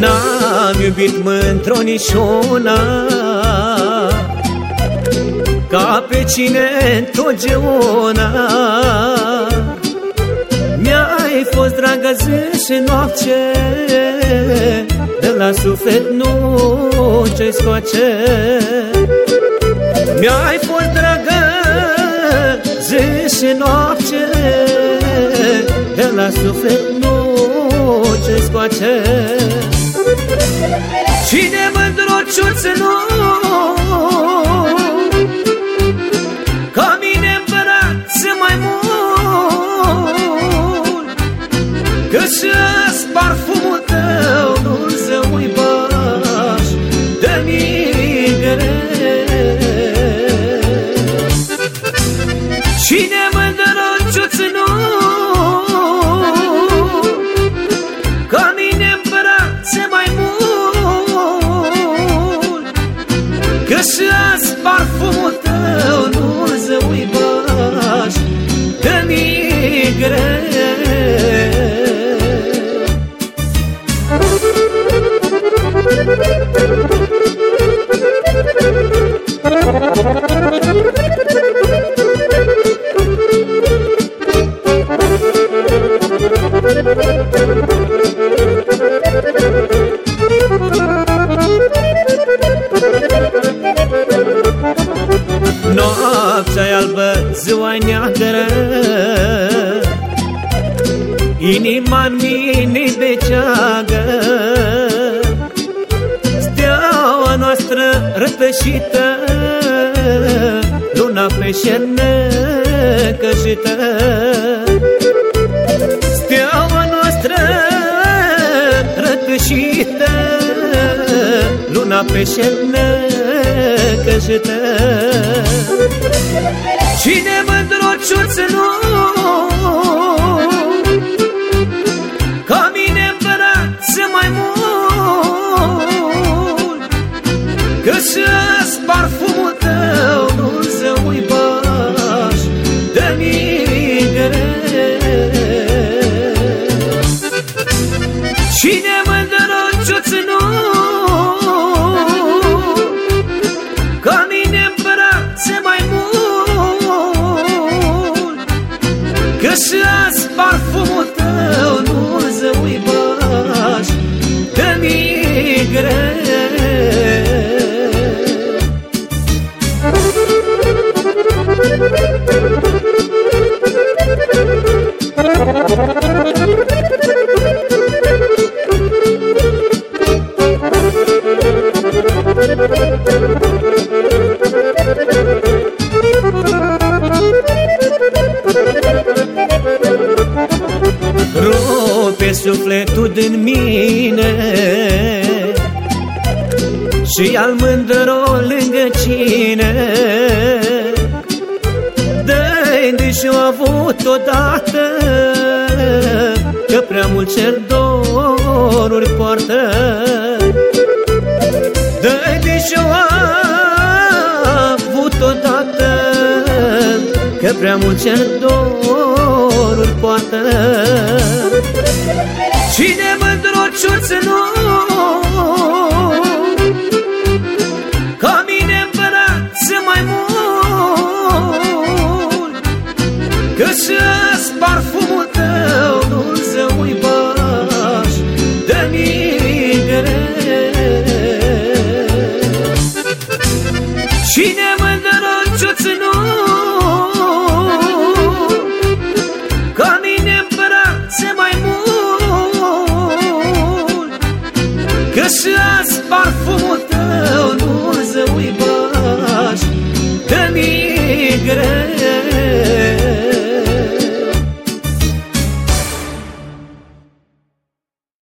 N-am iubit mântr-o niciuna Ca pe cine întotdeauna. Mi-ai fost dragă zi și noapte De la suflet nu ce scoace Mi-ai fost dragă zi și noapte De la suflet nu ce scoace Cine mândrociuț nu Că și-ați parfumul tău nu se uibaș de migre Cine mândrociuț nu Și azi parfumul tău Noaptea albă, ziua neagră. Inima-n mine beceagă. Steaua noastră rătășită Luna pe șernă cășită rătășită Luna pe șernă cășită Cine mândrociuț nu Că și azi parfumul tău Rupe sufletul din mine. Și al mândro lângă cine. Dă-i deși-o avut odată Că prea mult cer doruri poartă. Dă-i deși-o avut odată Că prea mult cer doruri poartă Cine mândrociuț nu. Ca mine în brațe mai mult Că și-azi parfumul și azi parfumul tău nu zăuibăși Că mi-e greu.